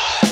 God.